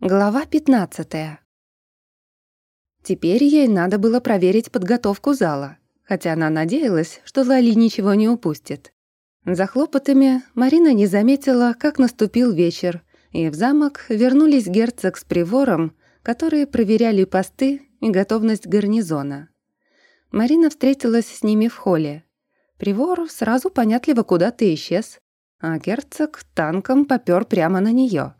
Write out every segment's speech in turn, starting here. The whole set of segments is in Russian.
Глава 15. Теперь ей надо было проверить подготовку зала, хотя она надеялась, что Лали ничего не упустит. За хлопотами Марина не заметила, как наступил вечер, и в замок вернулись герцог с привором, которые проверяли посты и готовность гарнизона. Марина встретилась с ними в холле. Привор сразу понятливо куда-то исчез, а герцог танком попёр прямо на неё.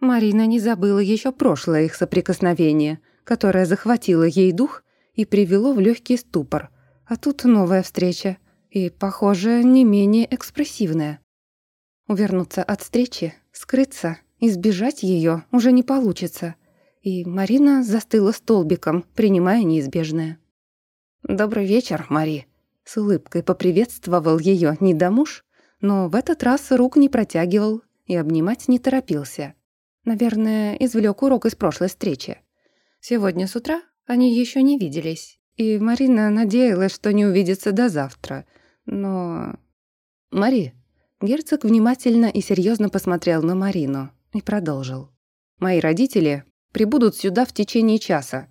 Марина не забыла еще прошлое их соприкосновение, которое захватило ей дух и привело в легкий ступор. А тут новая встреча, и, похоже, не менее экспрессивная. Увернуться от встречи, скрыться, избежать ее уже не получится. И Марина застыла столбиком, принимая неизбежное. «Добрый вечер, Мари», — с улыбкой поприветствовал ее недомуж, но в этот раз рук не протягивал и обнимать не торопился. Наверное, извлек урок из прошлой встречи. Сегодня с утра они еще не виделись, и Марина надеялась, что не увидятся до завтра. Но... «Мари...» Герцог внимательно и серьезно посмотрел на Марину и продолжил. «Мои родители прибудут сюда в течение часа.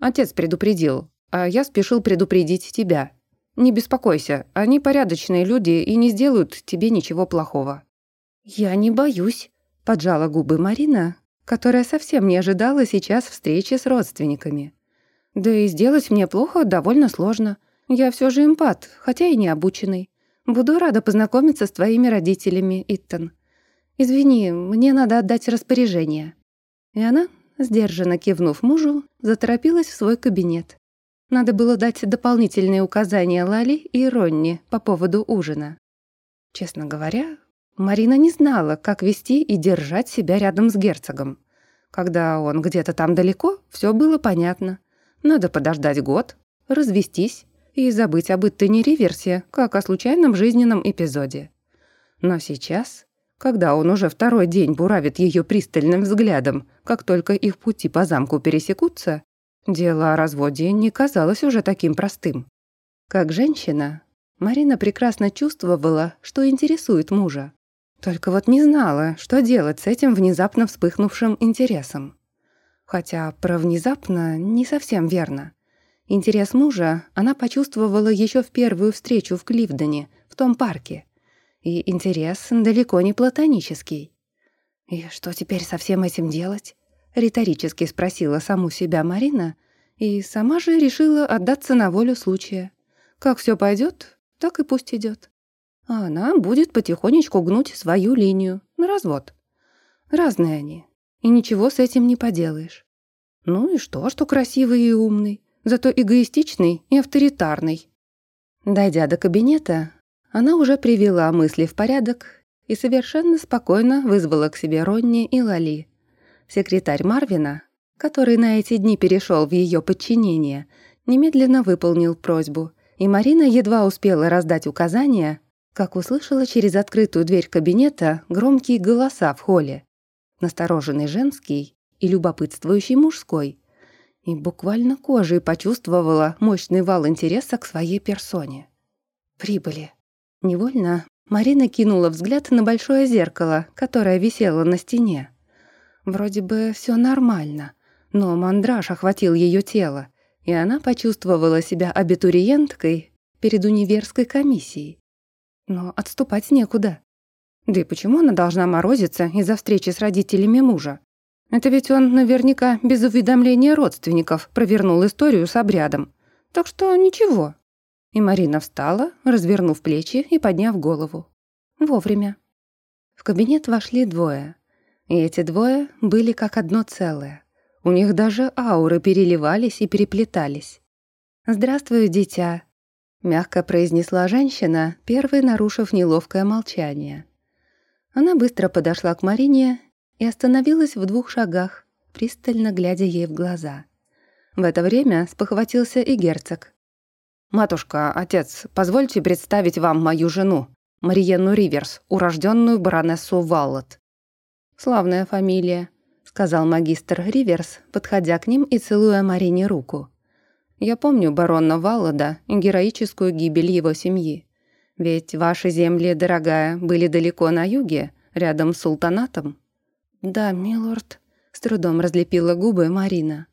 Отец предупредил, а я спешил предупредить тебя. Не беспокойся, они порядочные люди и не сделают тебе ничего плохого». «Я не боюсь», Поджала губы Марина, которая совсем не ожидала сейчас встречи с родственниками. Да и сделать мне плохо довольно сложно. Я все же эмпат, хотя и не обученный. Буду рада познакомиться с твоими родителями, Иттон. Извини, мне надо отдать распоряжение». И она, сдержанно кивнув мужу, заторопилась в свой кабинет. Надо было дать дополнительные указания Лали и Ронни по поводу ужина. Честно говоря, Марина не знала, как вести и держать себя рядом с герцогом. Когда он где-то там далеко, все было понятно. Надо подождать год, развестись и забыть об Иттоне Риверсе, как о случайном жизненном эпизоде. Но сейчас, когда он уже второй день буравит ее пристальным взглядом, как только их пути по замку пересекутся, дело о разводе не казалось уже таким простым. Как женщина, Марина прекрасно чувствовала, что интересует мужа. Только вот не знала, что делать с этим внезапно вспыхнувшим интересом. Хотя про внезапно не совсем верно. Интерес мужа она почувствовала еще в первую встречу в Кливдоне, в том парке. И интерес далеко не платонический. «И что теперь со всем этим делать?» — риторически спросила саму себя Марина, и сама же решила отдаться на волю случая. Как все пойдет, так и пусть идет а она будет потихонечку гнуть свою линию на развод. Разные они, и ничего с этим не поделаешь. Ну и что, что красивый и умный, зато эгоистичный и авторитарный. Дойдя до кабинета, она уже привела мысли в порядок и совершенно спокойно вызвала к себе Ронни и Лали. Секретарь Марвина, который на эти дни перешел в ее подчинение, немедленно выполнил просьбу, и Марина едва успела раздать указания, как услышала через открытую дверь кабинета громкие голоса в холле. Настороженный женский и любопытствующий мужской. И буквально кожей почувствовала мощный вал интереса к своей персоне. Прибыли. Невольно Марина кинула взгляд на большое зеркало, которое висело на стене. Вроде бы все нормально, но мандраж охватил ее тело, и она почувствовала себя абитуриенткой перед универской комиссией. Но отступать некуда. Да и почему она должна морозиться из-за встречи с родителями мужа? Это ведь он наверняка без уведомления родственников провернул историю с обрядом. Так что ничего. И Марина встала, развернув плечи и подняв голову. Вовремя. В кабинет вошли двое. И эти двое были как одно целое. У них даже ауры переливались и переплетались. «Здравствуй, дитя», мягко произнесла женщина, первой нарушив неловкое молчание. Она быстро подошла к Марине и остановилась в двух шагах, пристально глядя ей в глаза. В это время спохватился и герцог. «Матушка, отец, позвольте представить вам мою жену, Мариенну Риверс, урожденную баронессу Валлот». «Славная фамилия», — сказал магистр Риверс, подходя к ним и целуя Марине руку. Я помню барона Валлада и героическую гибель его семьи. Ведь ваши земли, дорогая, были далеко на юге, рядом с султанатом». «Да, милорд», — С трудом разлепила губы Марина.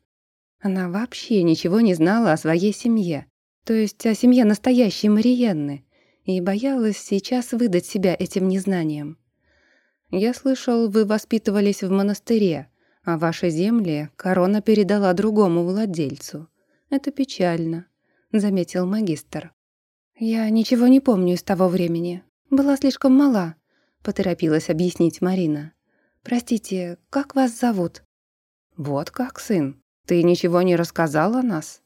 Она вообще ничего не знала о своей семье, то есть о семье настоящей Мариенны, и боялась сейчас выдать себя этим незнанием. «Я слышал, вы воспитывались в монастыре, а ваши земли корона передала другому владельцу. Это печально», — заметил магистр. «Я ничего не помню из того времени. Была слишком мала», — поторопилась объяснить Марина. «Простите, как вас зовут?» «Вот как, сын. Ты ничего не рассказал о нас?»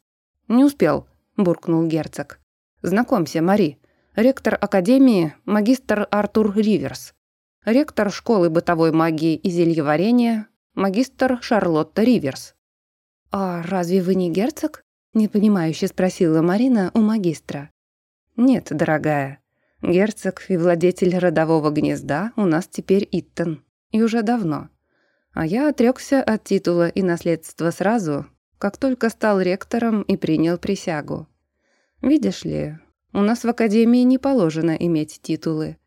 «Не успел», — буркнул герцог. «Знакомься, Мари. Ректор Академии — магистр Артур Риверс. Ректор школы бытовой магии и зельеварения — магистр Шарлотта Риверс». «А разве вы не герцог?» — непонимающе спросила Марина у магистра. «Нет, дорогая. Герцог и владетель родового гнезда у нас теперь Иттон. И уже давно. А я отрекся от титула и наследства сразу, как только стал ректором и принял присягу. Видишь ли, у нас в Академии не положено иметь титулы.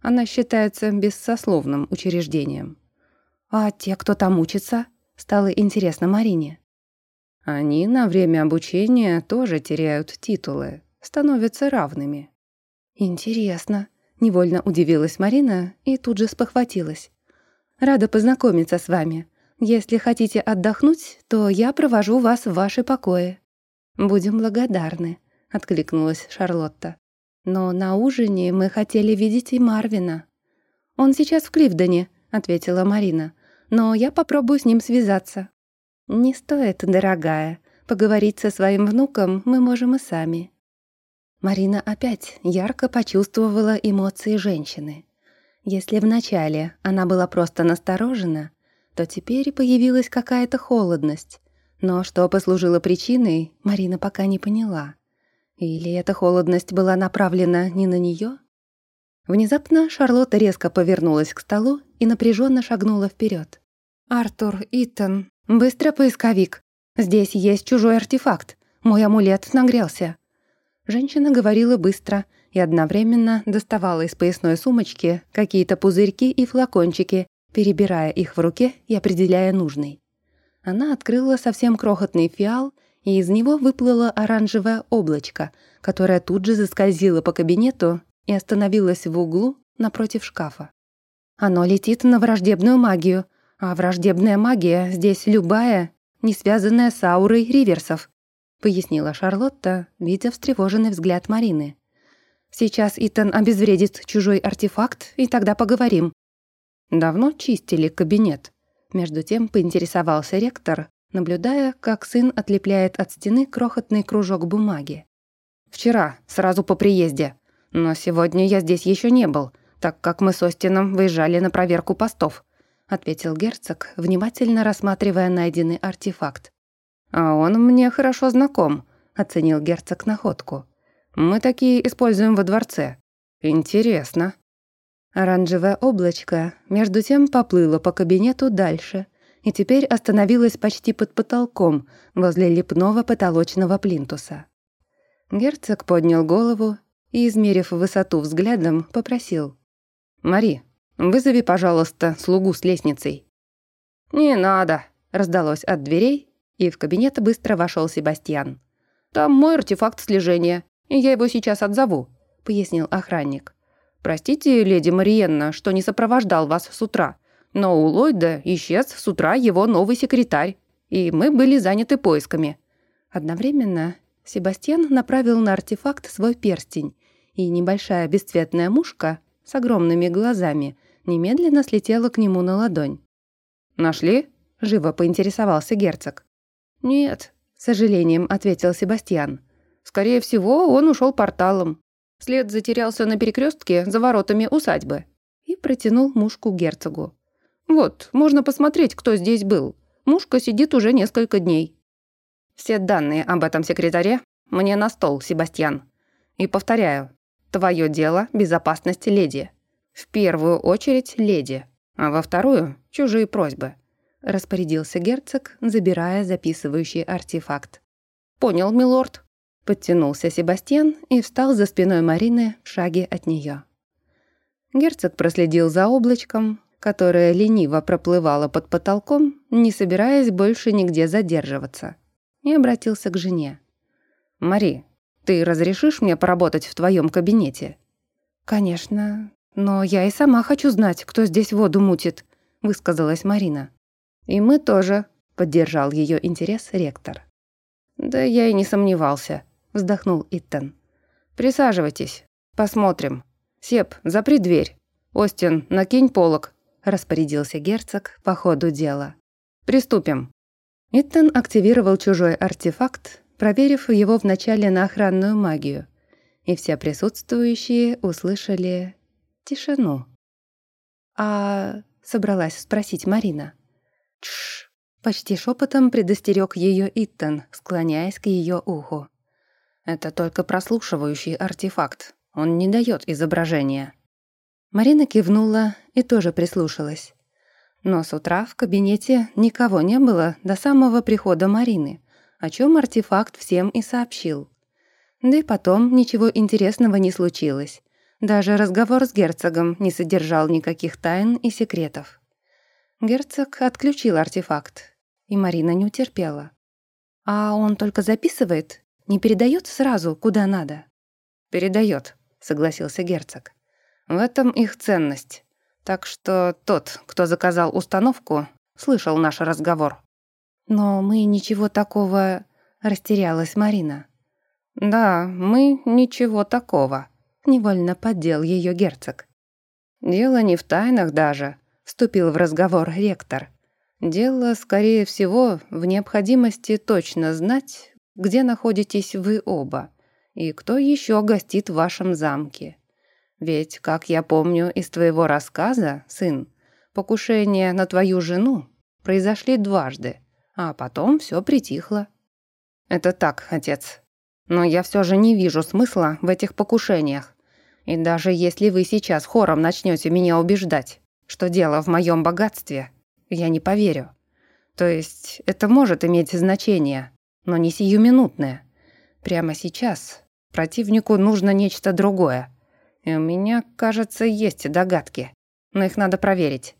Она считается бессословным учреждением. А те, кто там учится, стало интересно Марине. Они на время обучения тоже теряют титулы, становятся равными. Интересно. Невольно удивилась Марина и тут же спохватилась. Рада познакомиться с вами. Если хотите отдохнуть, то я провожу вас в ваши покои». «Будем благодарны», — откликнулась Шарлотта. «Но на ужине мы хотели видеть и Марвина». «Он сейчас в Кливдоне», — ответила Марина. «Но я попробую с ним связаться». «Не стоит, дорогая. Поговорить со своим внуком мы можем и сами». Марина опять ярко почувствовала эмоции женщины. Если вначале она была просто насторожена, то теперь появилась какая-то холодность. Но что послужило причиной, Марина пока не поняла. Или эта холодность была направлена не на нее? Внезапно Шарлотта резко повернулась к столу и напряженно шагнула вперед. «Артур, Итан, быстро поисковик. Здесь есть чужой артефакт. Мой амулет нагрелся». Женщина говорила быстро — и одновременно доставала из поясной сумочки какие-то пузырьки и флакончики, перебирая их в руке и определяя нужный. Она открыла совсем крохотный фиал, и из него выплыло оранжевое облачко, которое тут же заскользило по кабинету и остановилось в углу напротив шкафа. Оно летит на враждебную магию, а враждебная магия здесь любая, не связанная с аурой риверсов, пояснила Шарлотта, видя встревоженный взгляд Марины. Сейчас Итан обезвредит чужой артефакт, и тогда поговорим». Давно чистили кабинет. Между тем поинтересовался ректор, наблюдая, как сын отлепляет от стены крохотный кружок бумаги. «Вчера, сразу по приезде. Но сегодня я здесь еще не был, так как мы с Остином выезжали на проверку постов», ответил герцог, внимательно рассматривая найденный артефакт. «А он мне хорошо знаком», оценил герцог находку. Мы такие используем во дворце. Интересно». Оранжевое облачко между тем поплыло по кабинету дальше и теперь остановилось почти под потолком возле лепного потолочного плинтуса. Герцог поднял голову и, измерив высоту взглядом, попросил. «Мари, вызови, пожалуйста, слугу с лестницей». «Не надо», — раздалось от дверей, и в кабинет быстро вошел Себастьян. «Там мой артефакт слежения и я его сейчас отзову», — пояснил охранник. «Простите, леди Мариенна, что не сопровождал вас с утра, но у Ллойда исчез с утра его новый секретарь, и мы были заняты поисками». Одновременно Себастьян направил на артефакт свой перстень, и небольшая бесцветная мушка с огромными глазами немедленно слетела к нему на ладонь. «Нашли?» — живо поинтересовался герцог. «Нет», — с сожалением ответил Себастьян. Скорее всего, он ушел порталом. След затерялся на перекрестке за воротами усадьбы. И протянул мушку герцогу. «Вот, можно посмотреть, кто здесь был. Мушка сидит уже несколько дней». «Все данные об этом секретаре мне на стол, Себастьян. И повторяю, твое дело — безопасность леди. В первую очередь леди, а во вторую — чужие просьбы», — распорядился герцог, забирая записывающий артефакт. «Понял, милорд», Подтянулся Себастьян и встал за спиной Марины в шаге от нее. Герцог проследил за облачком, которая лениво проплывала под потолком, не собираясь больше нигде задерживаться, и обратился к жене. «Мари, ты разрешишь мне поработать в твоем кабинете?» «Конечно, но я и сама хочу знать, кто здесь воду мутит», высказалась Марина. «И мы тоже», — поддержал ее интерес ректор. «Да я и не сомневался», — вздохнул Иттен. «Присаживайтесь, посмотрим. Сеп, запри дверь. Остин, накинь полок», — распорядился герцог по ходу дела. «Приступим». Иттен активировал чужой артефакт, проверив его вначале на охранную магию, и все присутствующие услышали тишину. «А...» — собралась спросить Марина. «Тш!» — почти шепотом предостерег ее Иттон, склоняясь к ее уху. «Это только прослушивающий артефакт. Он не дает изображения». Марина кивнула и тоже прислушалась. Но с утра в кабинете никого не было до самого прихода Марины, о чем артефакт всем и сообщил. Да и потом ничего интересного не случилось. Даже разговор с герцогом не содержал никаких тайн и секретов. Герцог отключил артефакт, и Марина не утерпела. «А он только записывает? Не передает сразу, куда надо?» «Передает», — согласился герцог. «В этом их ценность. Так что тот, кто заказал установку, слышал наш разговор». «Но мы ничего такого...» — растерялась Марина. «Да, мы ничего такого», — невольно поддел ее герцог. «Дело не в тайнах даже», — вступил в разговор ректор. «Дело, скорее всего, в необходимости точно знать, где находитесь вы оба, и кто еще гостит в вашем замке. Ведь, как я помню из твоего рассказа, сын, покушения на твою жену произошли дважды, а потом все притихло». «Это так, отец», но я все же не вижу смысла в этих покушениях. И даже если вы сейчас хором начнете меня убеждать, что дело в моем богатстве, я не поверю. То есть это может иметь значение, но не сиюминутное. Прямо сейчас противнику нужно нечто другое. И у меня, кажется, есть догадки, но их надо проверить.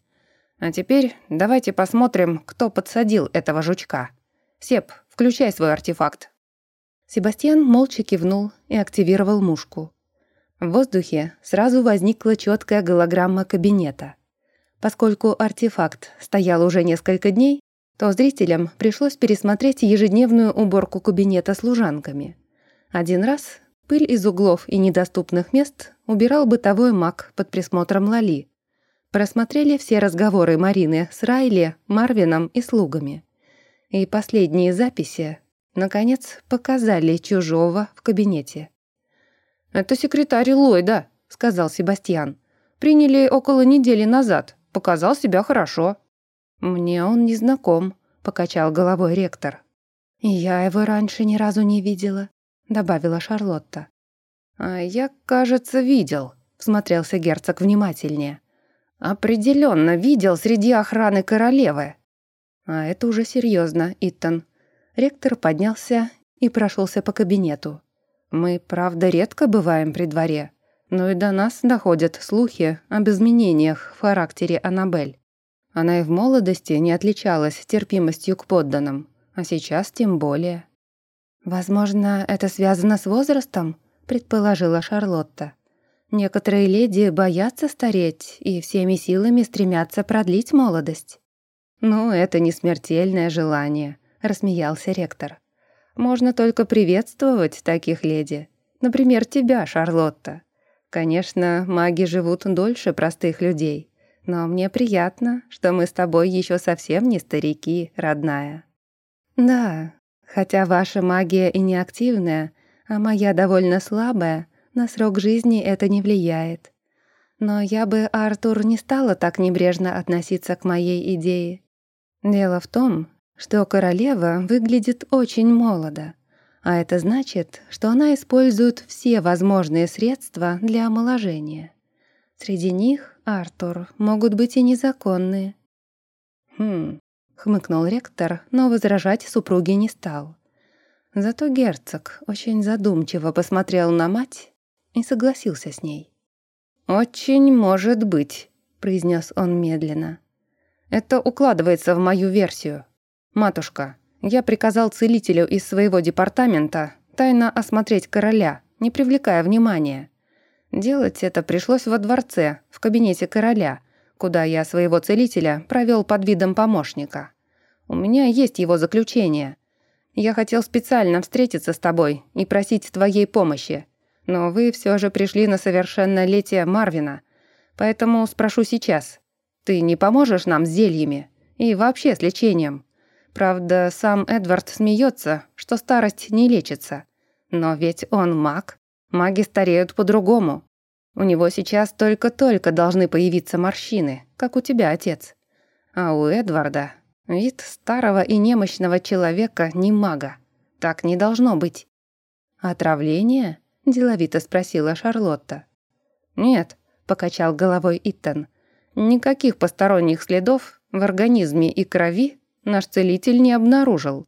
А теперь давайте посмотрим, кто подсадил этого жучка. Сеп, включай свой артефакт. Себастьян молча кивнул и активировал мушку. В воздухе сразу возникла четкая голограмма кабинета. Поскольку артефакт стоял уже несколько дней, то зрителям пришлось пересмотреть ежедневную уборку кабинета служанками. Один раз пыль из углов и недоступных мест убирал бытовой маг под присмотром Лали. Просмотрели все разговоры Марины с Райли, Марвином и слугами. И последние записи Наконец, показали чужого в кабинете. «Это секретарь Ллойда», — сказал Себастьян. «Приняли около недели назад. Показал себя хорошо». «Мне он не знаком», — покачал головой ректор. «Я его раньше ни разу не видела», — добавила Шарлотта. «А я, кажется, видел», — всмотрелся герцог внимательнее. «Определенно видел среди охраны королевы». «А это уже серьезно, Иттон», Ректор поднялся и прошелся по кабинету. «Мы, правда, редко бываем при дворе, но и до нас доходят слухи об изменениях в характере Аннабель. Она и в молодости не отличалась терпимостью к подданным, а сейчас тем более». «Возможно, это связано с возрастом?» — предположила Шарлотта. «Некоторые леди боятся стареть и всеми силами стремятся продлить молодость». «Ну, это не смертельное желание», — рассмеялся ректор. «Можно только приветствовать таких леди. Например, тебя, Шарлотта. Конечно, маги живут дольше простых людей, но мне приятно, что мы с тобой еще совсем не старики, родная». «Да, хотя ваша магия и не активная, а моя довольно слабая, на срок жизни это не влияет. Но я бы, Артур, не стала так небрежно относиться к моей идее. Дело в том, что королева выглядит очень молодо, а это значит, что она использует все возможные средства для омоложения. Среди них, Артур, могут быть и незаконные. «Хм», — хмыкнул ректор, но возражать супруге не стал. Зато герцог очень задумчиво посмотрел на мать и согласился с ней. «Очень может быть», —— произнес он медленно. «Это укладывается в мою версию. Матушка, я приказал целителю из своего департамента тайно осмотреть короля, не привлекая внимания. Делать это пришлось во дворце, в кабинете короля, куда я своего целителя провел под видом помощника. У меня есть его заключение. Я хотел специально встретиться с тобой и просить твоей помощи, но вы все же пришли на совершеннолетие Марвина, поэтому спрошу сейчас. Ты не поможешь нам с зельями и вообще с лечением? Правда, сам Эдвард смеется, что старость не лечится. Но ведь он маг. Маги стареют по-другому. У него сейчас только-только должны появиться морщины, как у тебя, отец. А у Эдварда вид старого и немощного человека не мага. Так не должно быть. «Отравление?» – деловито спросила Шарлотта. «Нет», – покачал головой Иттон. «Никаких посторонних следов в организме и крови наш целитель не обнаружил.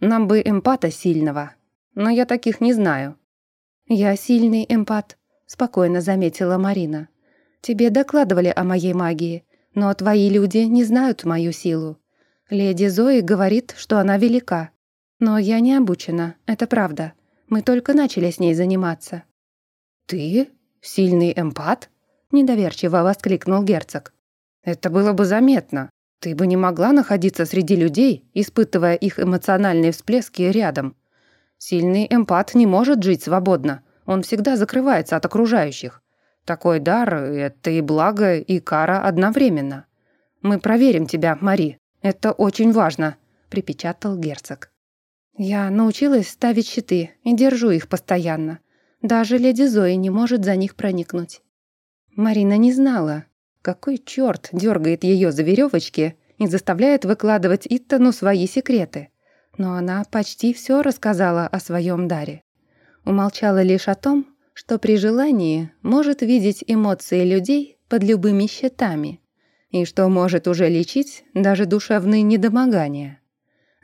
Нам бы эмпата сильного, но я таких не знаю». «Я сильный эмпат», — спокойно заметила Марина. «Тебе докладывали о моей магии, но твои люди не знают мою силу. Леди Зои говорит, что она велика. Но я не обучена, это правда. Мы только начали с ней заниматься». «Ты? Сильный эмпат?» — недоверчиво воскликнул герцог. «Это было бы заметно. Ты бы не могла находиться среди людей, испытывая их эмоциональные всплески рядом. Сильный эмпат не может жить свободно, он всегда закрывается от окружающих. Такой дар — это и благо, и кара одновременно. Мы проверим тебя, Мари, это очень важно», — припечатал герцог. «Я научилась ставить щиты и держу их постоянно. Даже леди Зои не может за них проникнуть». Марина не знала, какой черт дергает ее за веревочки и заставляет выкладывать Иттону свои секреты но она почти все рассказала о своем даре. Умолчала лишь о том, что при желании может видеть эмоции людей под любыми щитами и что может уже лечить даже душевные недомогания.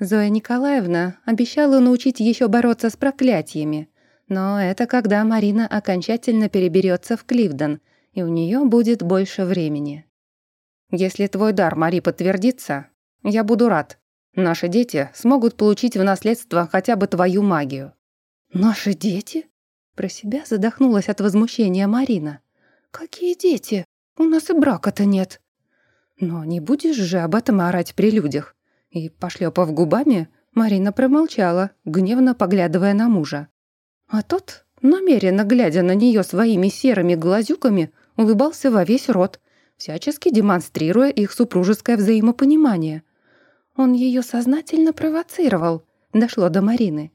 Зоя Николаевна обещала научить еще бороться с проклятиями, но это когда Марина окончательно переберется в Кливден, и у нее будет больше времени. «Если твой дар, Мари, подтвердится, я буду рад», Наши дети смогут получить в наследство хотя бы твою магию». «Наши дети?» Про себя задохнулась от возмущения Марина. «Какие дети? У нас и брака-то нет». «Но не будешь же об этом орать при людях?» И, пошлепав губами, Марина промолчала, гневно поглядывая на мужа. А тот, намеренно глядя на нее своими серыми глазюками, улыбался во весь рот, всячески демонстрируя их супружеское взаимопонимание. Он ее сознательно провоцировал, дошло до Марины.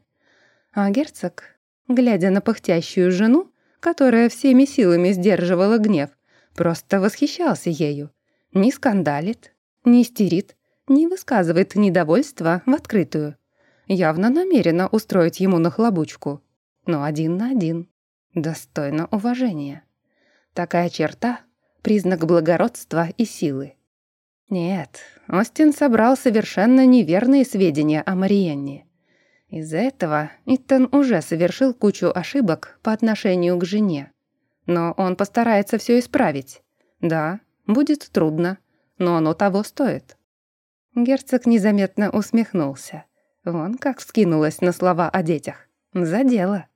А герцог, глядя на пыхтящую жену, которая всеми силами сдерживала гнев, просто восхищался ею. Не скандалит, не истерит, не высказывает недовольства в открытую. Явно намеренно устроить ему нахлобучку. Но один на один. Достойно уважения. Такая черта — признак благородства и силы. Нет, Остин собрал совершенно неверные сведения о Мариенне. Из-за этого Иттон уже совершил кучу ошибок по отношению к жене. Но он постарается все исправить. Да, будет трудно, но оно того стоит. Герцог незаметно усмехнулся. Вон как вскинулась на слова о детях. За дело.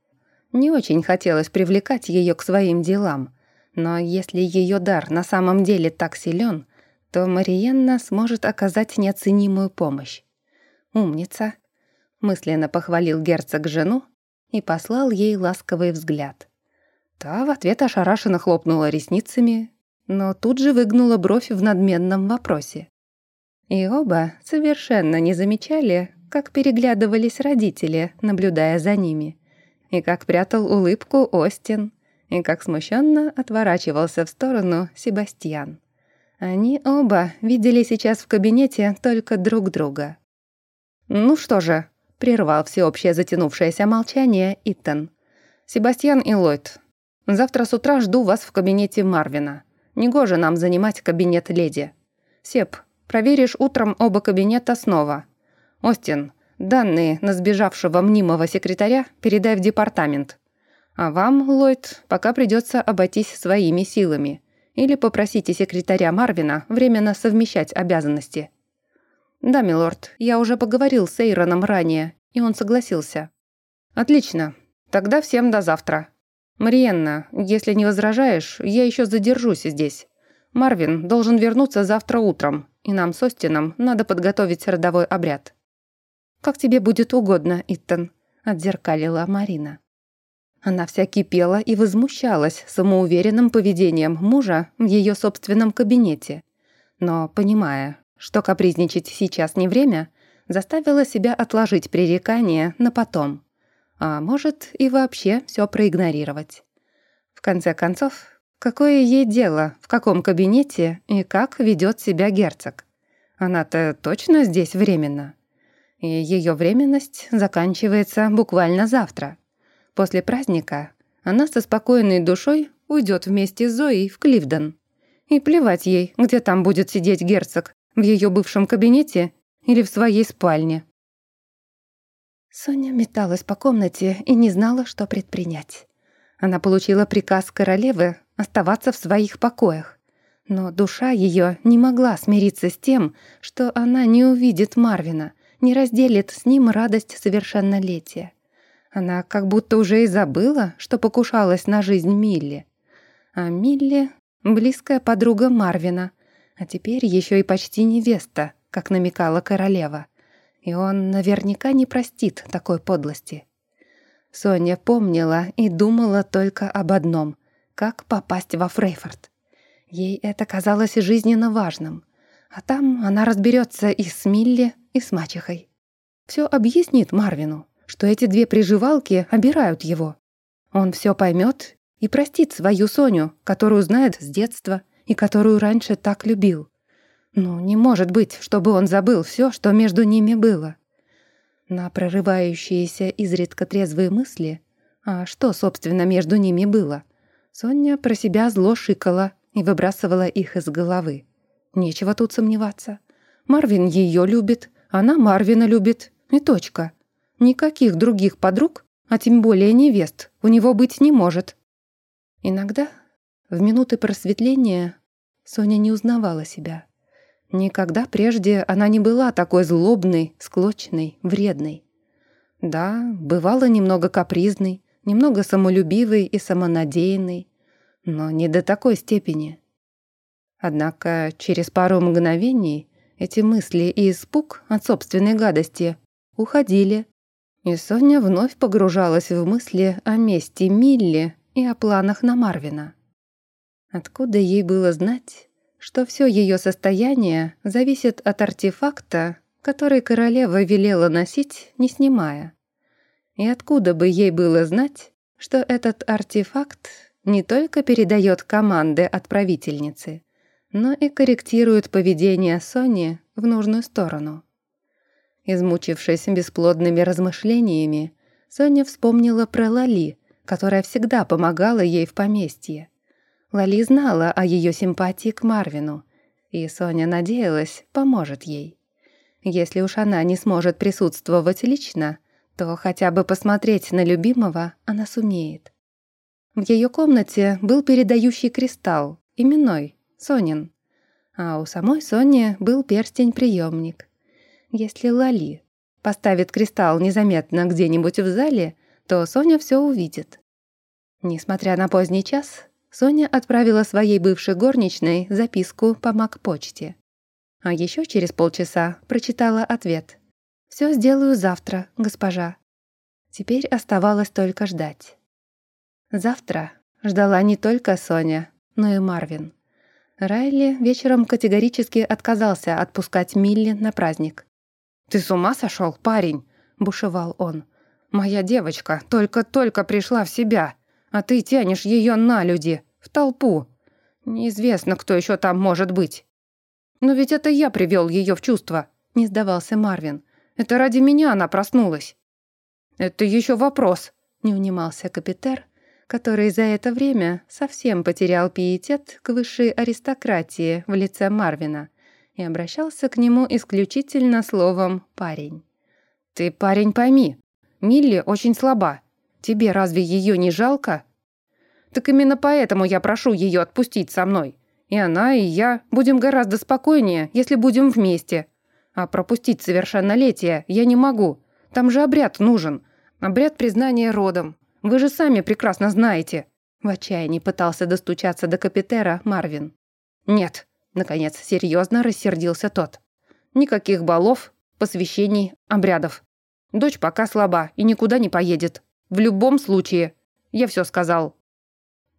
Не очень хотелось привлекать ее к своим делам, но если ее дар на самом деле так силен, то Мариенна сможет оказать неоценимую помощь. «Умница!» — мысленно похвалил герцог жену и послал ей ласковый взгляд. Та в ответ ошарашенно хлопнула ресницами, но тут же выгнула бровь в надменном вопросе. И оба совершенно не замечали, как переглядывались родители, наблюдая за ними, и как прятал улыбку Остин, и как смущенно отворачивался в сторону Себастьян. Они оба видели сейчас в кабинете только друг друга. «Ну что же», — прервал всеобщее затянувшееся молчание Иттон. «Себастьян и Ллойд, завтра с утра жду вас в кабинете Марвина. Негоже нам занимать кабинет леди. Сеп, проверишь утром оба кабинета снова. Остин, данные на сбежавшего мнимого секретаря передай в департамент. А вам, Ллойд, пока придется обойтись своими силами» Или попросите секретаря Марвина временно совмещать обязанности». «Да, милорд, я уже поговорил с Эйроном ранее, и он согласился». «Отлично. Тогда всем до завтра. Мариенна, если не возражаешь, я еще задержусь здесь. Марвин должен вернуться завтра утром, и нам с Остином надо подготовить родовой обряд». «Как тебе будет угодно, Иттон», — отзеркалила Марина. Она вся кипела и возмущалась самоуверенным поведением мужа в ее собственном кабинете. Но, понимая, что капризничать сейчас не время, заставила себя отложить пререкание на потом. А может, и вообще все проигнорировать. В конце концов, Какое ей дело, в каком кабинете и как ведет себя герцог? Она-то точно здесь временно. И ее временность заканчивается буквально завтра. После праздника она со спокойной душой уйдет вместе с Зоей в Кливден. И плевать ей, где там будет сидеть герцог, в ее бывшем кабинете или в своей спальне. Соня металась по комнате и не знала, что предпринять. Она получила приказ королевы оставаться в своих покоях. Но душа ее не могла смириться с тем, что она не увидит Марвина, не разделит с ним радость совершеннолетия. Она как будто уже и забыла, что покушалась на жизнь Милли. А Милли — близкая подруга Марвина, а теперь еще и почти невеста, как намекала королева. И он наверняка не простит такой подлости. Соня помнила и думала только об одном — как попасть во Фрейфорд. Ей это казалось жизненно важным. А там она разберется и с Милли, и с мачехой. Все объяснит Марвину, что эти две приживалки обирают его. Он все поймет и простит свою Соню, которую знает с детства и которую раньше так любил. Но не может быть, чтобы он забыл все, что между ними было. На прорывающиеся изредка трезвые мысли, а что, собственно, между ними было, Соня про себя зло шикала и выбрасывала их из головы. Нечего тут сомневаться. Марвин ее любит, она Марвина любит, и точка. Никаких других подруг, а тем более невест, у него быть не может. Иногда, в минуты просветления, Соня не узнавала себя. Никогда прежде она не была такой злобной, склочной, вредной. Да, бывала немного капризной, немного самолюбивой и самонадеянной, но не до такой степени. Однако через пару мгновений эти мысли и испуг от собственной гадости уходили, и Соня вновь погружалась в мысли о месте Милли и о планах на Марвина. Откуда ей было знать, что все ее состояние зависит от артефакта, который королева велела носить, не снимая. И откуда бы ей было знать, что этот артефакт не только передает команды отправительницы, но и корректирует поведение Сони в нужную сторону. Измучившись бесплодными размышлениями, Соня вспомнила про Лали, которая всегда помогала ей в поместье. Лали знала о ее симпатии к Марвину, и Соня надеялась, поможет ей. Если уж она не сможет присутствовать лично, то хотя бы посмотреть на любимого она сумеет. В ее комнате был передающий кристалл, именной, Сонин. А у самой Сони был перстень-приемник. Если Лали поставит кристалл незаметно где-нибудь в зале, то Соня все увидит. Несмотря на поздний час, Соня отправила своей бывшей горничной записку по Макпочте. А еще через полчаса прочитала ответ. «Все сделаю завтра, госпожа». Теперь оставалось только ждать. Завтра ждала не только Соня, но и Марвин. Райли вечером категорически отказался отпускать Милли на праздник. «Ты с ума сошел, парень?» – бушевал он. «Моя девочка только-только пришла в себя, а ты тянешь ее на люди в толпу. Неизвестно, кто еще там может быть. Но ведь это я привел ее в чувство, не сдавался Марвин. Это ради меня она проснулась. Это еще вопрос, не унимался капитер, который за это время совсем потерял пиетет к высшей аристократии в лице Марвина и обращался к нему исключительно словом «парень». «Ты, парень, пойми, Милли очень слаба. Тебе разве ее не жалко?» Так именно поэтому я прошу ее отпустить со мной. И она, и я будем гораздо спокойнее, если будем вместе. А пропустить совершеннолетие я не могу. Там же обряд нужен. Обряд признания родом. Вы же сами прекрасно знаете». В отчаянии пытался достучаться до Капитера Марвин. «Нет», — наконец серьезно рассердился тот. «Никаких балов, посвящений, обрядов. Дочь пока слаба и никуда не поедет. В любом случае. Я все сказал».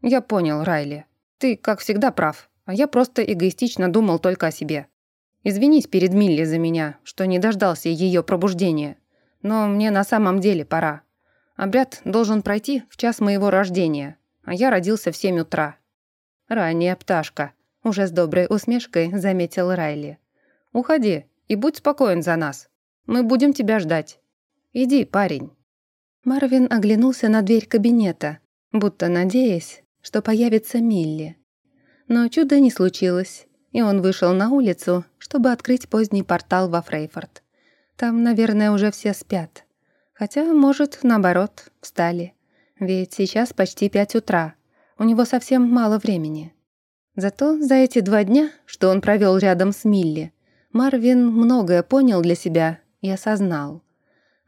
«Я понял, Райли. Ты, как всегда, прав. А я просто эгоистично думал только о себе. Извинись перед Милли за меня, что не дождался ее пробуждения. Но мне на самом деле пора. Обряд должен пройти в час моего рождения, а я родился в семь утра». «Ранняя пташка», — уже с доброй усмешкой заметил Райли. «Уходи и будь спокоен за нас. Мы будем тебя ждать. Иди, парень». Марвин оглянулся на дверь кабинета, будто надеясь, что появится Милли. Но чуда не случилось, и он вышел на улицу, чтобы открыть поздний портал во Фрейфорд. Там, наверное, уже все спят. Хотя, может, наоборот, встали. Ведь сейчас почти пять утра. У него совсем мало времени. Зато за эти два дня, что он провел рядом с Милли, Марвин многое понял для себя и осознал.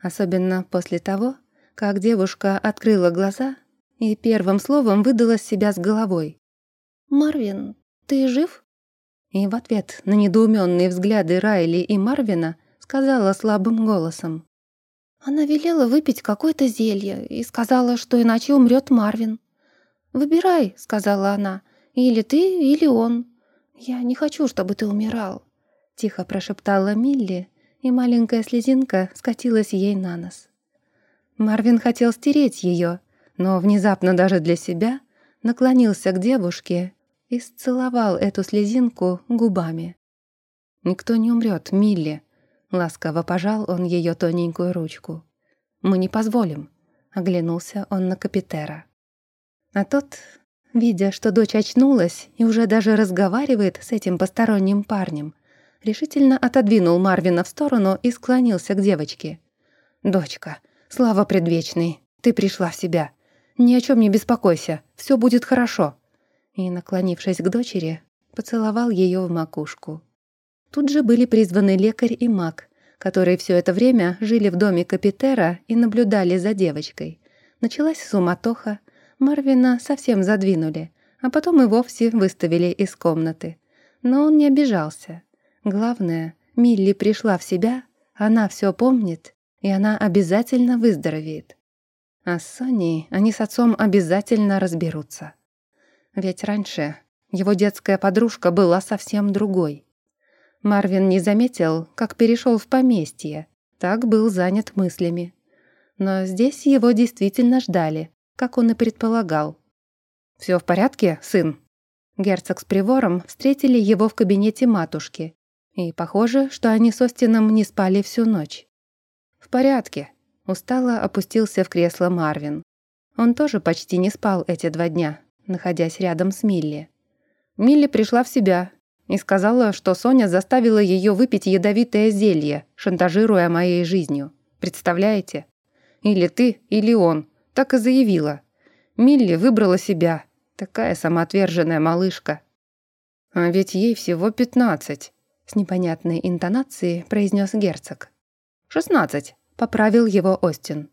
Особенно после того, как девушка открыла глаза и первым словом выдала себя с головой. «Марвин, ты жив?» И в ответ на недоуменные взгляды Райли и Марвина сказала слабым голосом. Она велела выпить какое-то зелье и сказала, что иначе умрет Марвин. «Выбирай», — сказала она, — «или ты, или он. Я не хочу, чтобы ты умирал», — тихо прошептала Милли, и маленькая слезинка скатилась ей на нос. Марвин хотел стереть ее, но внезапно даже для себя наклонился к девушке и сцеловал эту слезинку губами. «Никто не умрет, Милли», — ласково пожал он ее тоненькую ручку. «Мы не позволим», — оглянулся он на Капитера. А тот, видя, что дочь очнулась и уже даже разговаривает с этим посторонним парнем, решительно отодвинул Марвина в сторону и склонился к девочке. «Дочка, слава предвечной, ты пришла в себя. Ни о чем не беспокойся, все будет хорошо и, наклонившись к дочери, поцеловал ее в макушку. Тут же были призваны лекарь и маг, которые все это время жили в доме Капитера и наблюдали за девочкой. Началась суматоха, Марвина совсем задвинули, а потом и вовсе выставили из комнаты. Но он не обижался. Главное, Милли пришла в себя, она все помнит, и она обязательно выздоровеет. А с Соней они с отцом обязательно разберутся. Ведь раньше его детская подружка была совсем другой. Марвин не заметил, как перешел в поместье, так был занят мыслями. Но здесь его действительно ждали, как он и предполагал. «Все в порядке, сын?» Герцог с привором встретили его в кабинете матушки, и похоже, что они с Остином не спали всю ночь. «В порядке», — устало опустился в кресло Марвин. Он тоже почти не спал эти два дня, находясь рядом с Милли. Милли пришла в себя и сказала, что Соня заставила ее выпить ядовитое зелье, шантажируя моей жизнью. Представляете? Или ты, или он. Так и заявила. Милли выбрала себя. Такая самоотверженная малышка. А ведь ей всего пятнадцать. С непонятной интонацией произнес герцог. «Шестнадцать», — поправил его Остин.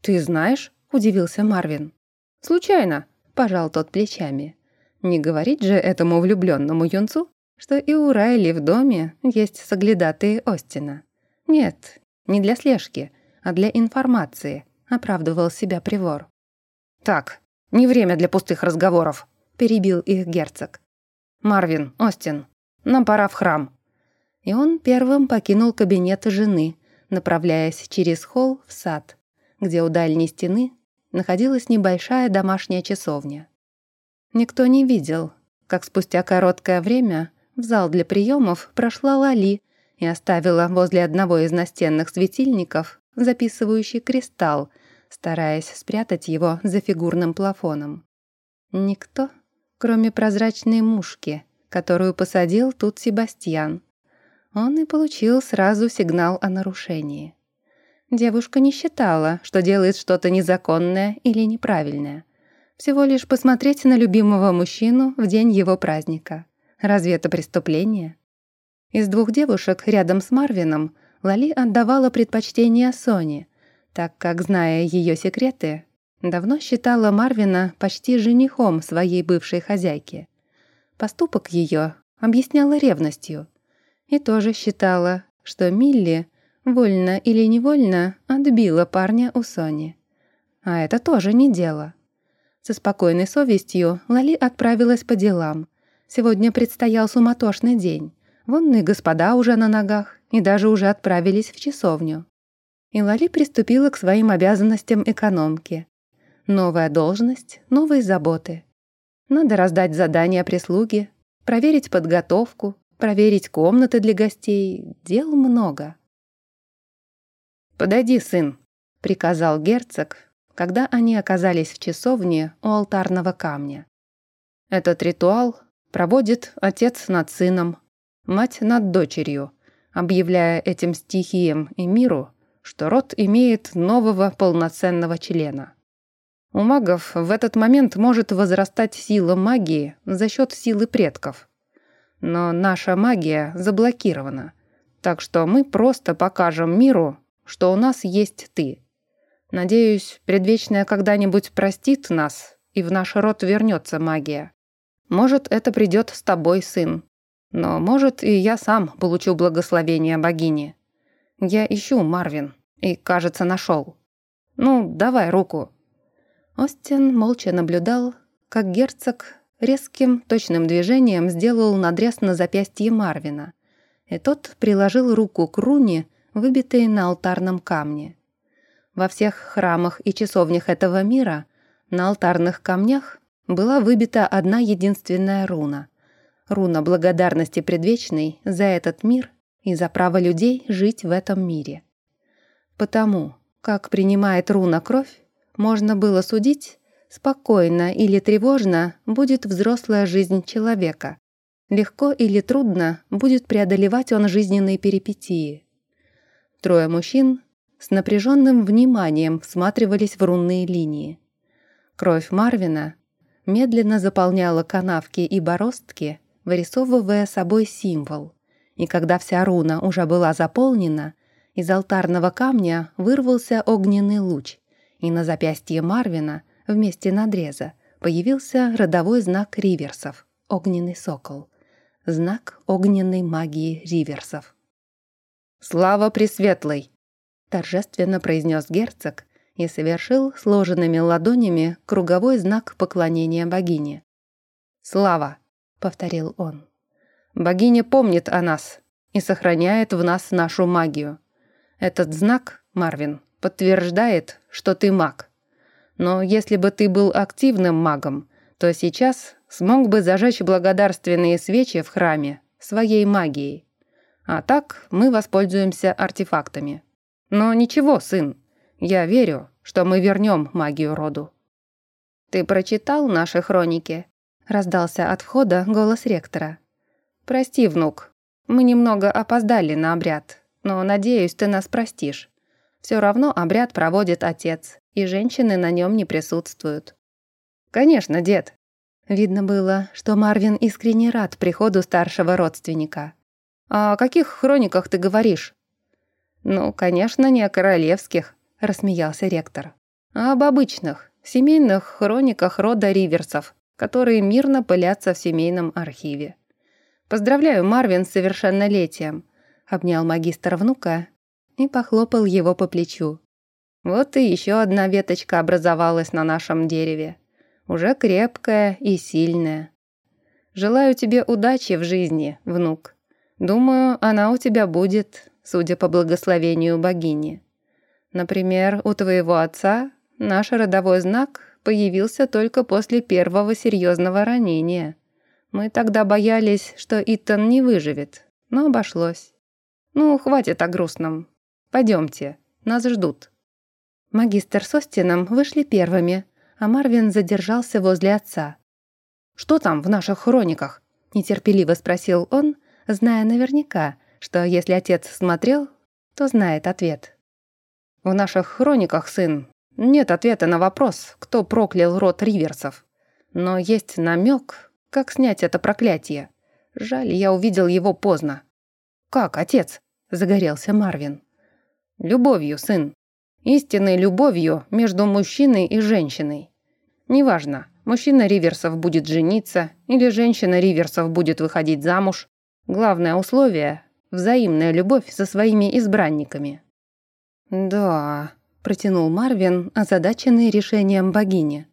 «Ты знаешь?» — удивился Марвин. «Случайно. Пожал тот плечами. Не говорить же этому влюбленному юнцу, что и у Райли в доме есть соглядатые Остина. Нет, не для слежки, а для информации, оправдывал себя Привор. «Так, не время для пустых разговоров», — перебил их герцог. «Марвин, Остин, нам пора в храм». И он первым покинул кабинет жены, направляясь через холл в сад, где у дальней стены находилась небольшая домашняя часовня. Никто не видел, как спустя короткое время в зал для приемов прошла Лали и оставила возле одного из настенных светильников записывающий кристалл, стараясь спрятать его за фигурным плафоном. Никто, кроме прозрачной мушки, которую посадил тут Себастьян. Он и получил сразу сигнал о нарушении. Девушка не считала, что делает что-то незаконное или неправильное. Всего лишь посмотреть на любимого мужчину в день его праздника. Разве это преступление? Из двух девушек рядом с Марвином Лали отдавала предпочтение Соне, так как, зная ее секреты, давно считала Марвина почти женихом своей бывшей хозяйки. Поступок ее объясняла ревностью и тоже считала, что Милли, вольно или невольно, отбила парня у Сони. А это тоже не дело. Со спокойной совестью Лали отправилась по делам. Сегодня предстоял суматошный день. Вон и господа уже на ногах, и даже уже отправились в часовню. И Лали приступила к своим обязанностям экономки. Новая должность, новые заботы. Надо раздать задания прислуге, проверить подготовку, проверить комнаты для гостей. Дел много. «Подойди, сын», — приказал герцог, когда они оказались в часовне у алтарного камня. Этот ритуал проводит отец над сыном, мать над дочерью, объявляя этим стихиям и миру, что род имеет нового полноценного члена. У магов в этот момент может возрастать сила магии за счет силы предков. Но наша магия заблокирована, так что мы просто покажем миру, что у нас есть ты. Надеюсь, предвечная когда-нибудь простит нас, и в наш род вернется магия. Может, это придет с тобой, сын. Но, может, и я сам получу благословение богини. Я ищу Марвин, и, кажется, нашел. Ну, давай руку». Остин молча наблюдал, как герцог резким, точным движением сделал надрез на запястье Марвина, и тот приложил руку к руне, выбитой на алтарном камне. Во всех храмах и часовнях этого мира на алтарных камнях была выбита одна единственная руна. Руна благодарности предвечной за этот мир и за право людей жить в этом мире. Потому, как принимает руна кровь, можно было судить, спокойно или тревожно будет взрослая жизнь человека. Легко или трудно будет преодолевать он жизненные перипетии. Трое мужчин с напряженным вниманием всматривались в рунные линии. Кровь Марвина медленно заполняла канавки и бороздки, вырисовывая собой символ. И когда вся руна уже была заполнена, из алтарного камня вырвался огненный луч, и на запястье Марвина вместе надреза появился родовой знак риверсов — огненный сокол. Знак огненной магии риверсов. «Слава Пресветлой!» торжественно произнес герцог и совершил сложенными ладонями круговой знак поклонения богине. «Слава!» — повторил он. «Богиня помнит о нас и сохраняет в нас нашу магию. Этот знак, Марвин, подтверждает, что ты маг. Но если бы ты был активным магом, то сейчас смог бы зажечь благодарственные свечи в храме своей магией. А так мы воспользуемся артефактами». Но ничего, сын, я верю, что мы вернем магию роду. «Ты прочитал наши хроники?» — раздался от входа голос ректора. «Прости, внук, мы немного опоздали на обряд, но, надеюсь, ты нас простишь. Все равно обряд проводит отец, и женщины на нем не присутствуют». «Конечно, дед». Видно было, что Марвин искренне рад приходу старшего родственника. «О каких хрониках ты говоришь?» «Ну, конечно, не о королевских», — рассмеялся ректор, «а об обычных, семейных хрониках рода Риверсов, которые мирно пылятся в семейном архиве. Поздравляю, Марвин, с совершеннолетием», — обнял магистр внука и похлопал его по плечу. «Вот и еще одна веточка образовалась на нашем дереве. Уже крепкая и сильная. Желаю тебе удачи в жизни, внук. Думаю, она у тебя будет судя по благословению богини. Например, у твоего отца наш родовой знак появился только после первого серьезного ранения. Мы тогда боялись, что Итан не выживет, но обошлось. Ну, хватит о грустном. Пойдемте, нас ждут. Магистр с Остином вышли первыми, а Марвин задержался возле отца. «Что там в наших хрониках?» – нетерпеливо спросил он, зная наверняка, что если отец смотрел, то знает ответ. В наших хрониках, сын, нет ответа на вопрос, кто проклял род Риверсов. Но есть намек, как снять это проклятие. Жаль, я увидел его поздно. «Как, отец?» — загорелся Марвин. «Любовью, сын. Истинной любовью между мужчиной и женщиной. Неважно, мужчина Риверсов будет жениться или женщина Риверсов будет выходить замуж. Главное условие — взаимная любовь со своими избранниками». «Да», — протянул Марвин, озадаченный решением богини.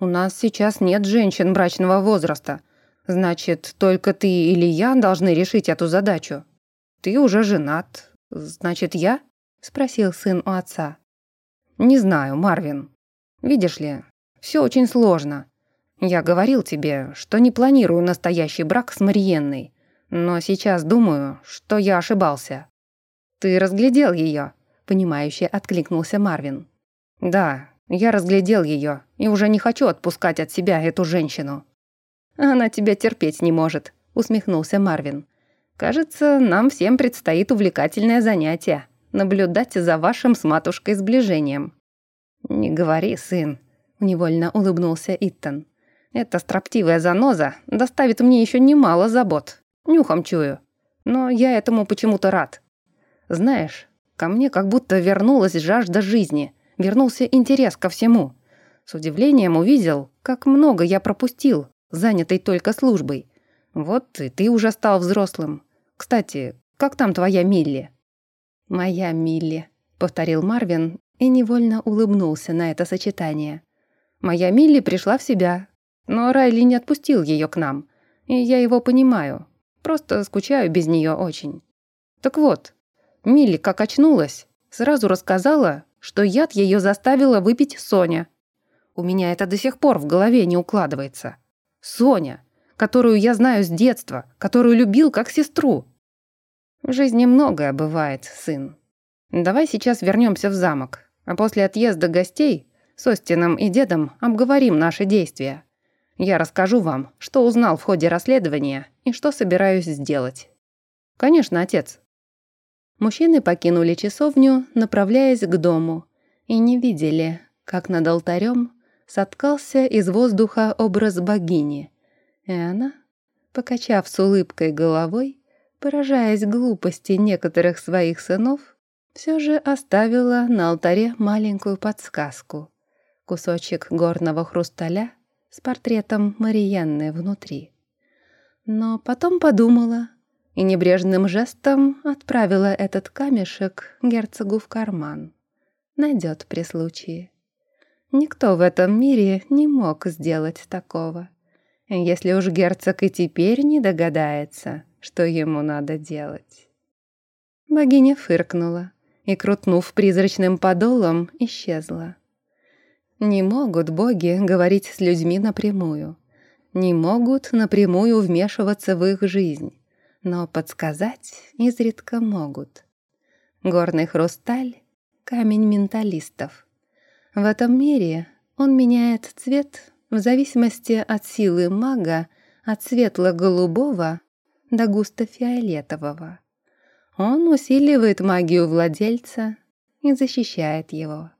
«У нас сейчас нет женщин брачного возраста. Значит, только ты или я должны решить эту задачу. Ты уже женат. Значит, я?» — спросил сын у отца. «Не знаю, Марвин. Видишь ли, все очень сложно. Я говорил тебе, что не планирую настоящий брак с Мариенной, но сейчас думаю, что я ошибался». «Ты разглядел ее?» — понимающе откликнулся Марвин. «Да, я разглядел ее и уже не хочу отпускать от себя эту женщину». «Она тебя терпеть не может», — усмехнулся Марвин. «Кажется, нам всем предстоит увлекательное занятие — наблюдать за вашим с матушкой сближением». «Не говори, сын», — невольно улыбнулся Иттон. «Эта строптивая заноза доставит мне еще немало забот. Нюхом чую. Но я этому почему-то рад. Знаешь, ко мне как будто вернулась жажда жизни, вернулся интерес ко всему. С удивлением увидел, как много я пропустил, занятой только службой. Вот и ты уже стал взрослым. Кстати, как там твоя Милли?» «Моя Милли», — повторил Марвин и невольно улыбнулся на это сочетание. «Моя Милли пришла в себя, но Райли не отпустил ее к нам, и я его понимаю, просто скучаю без нее очень. Так вот, Милли, как очнулась, сразу рассказала, что яд ее заставила выпить Соня. У меня это до сих пор в голове не укладывается. Соня, которую я знаю с детства, которую любил как сестру. В жизни многое бывает, сын. Давай сейчас вернемся в замок, а после отъезда гостей с Остином и дедом обговорим наши действия. Я расскажу вам, что узнал в ходе расследования и что собираюсь сделать. Конечно, отец. Мужчины покинули часовню, направляясь к дому, и не видели, как над алтарем соткался из воздуха образ богини, и она, покачав с улыбкой головой, поражаясь глупости некоторых своих сынов, все же оставила на алтаре маленькую подсказку — кусочек горного хрусталя с портретом Мариенны внутри. Но потом подумала и небрежным жестом отправила этот камешек герцогу в карман. Найдет при случае. Никто в этом мире не мог сделать такого. Если уж герцог и теперь не догадается, что ему надо делать. Богиня фыркнула и, крутнув призрачным подолом, исчезла. Не могут боги говорить с людьми напрямую. Не могут напрямую вмешиваться в их жизнь. Но подсказать изредка могут. Горный хрусталь — камень менталистов — в этом мире он меняет цвет в зависимости от силы мага от светло-голубого до густо-фиолетового. Он усиливает магию владельца и защищает его.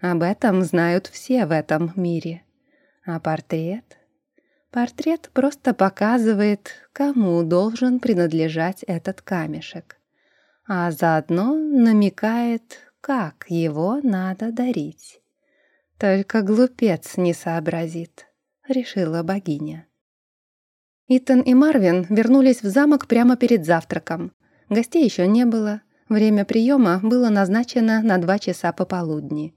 Об этом знают все в этом мире. А портрет? Портрет просто показывает, кому должен принадлежать этот камешек, а заодно намекает, как его надо дарить. «Только глупец не сообразит», — решила богиня. Итан и Марвин вернулись в замок прямо перед завтраком. Гостей еще не было. Время приема было назначено на два часа пополудни.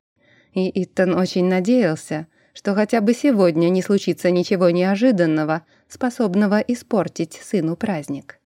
И Итан очень надеялся, что хотя бы сегодня не случится ничего неожиданного, способного испортить сыну праздник.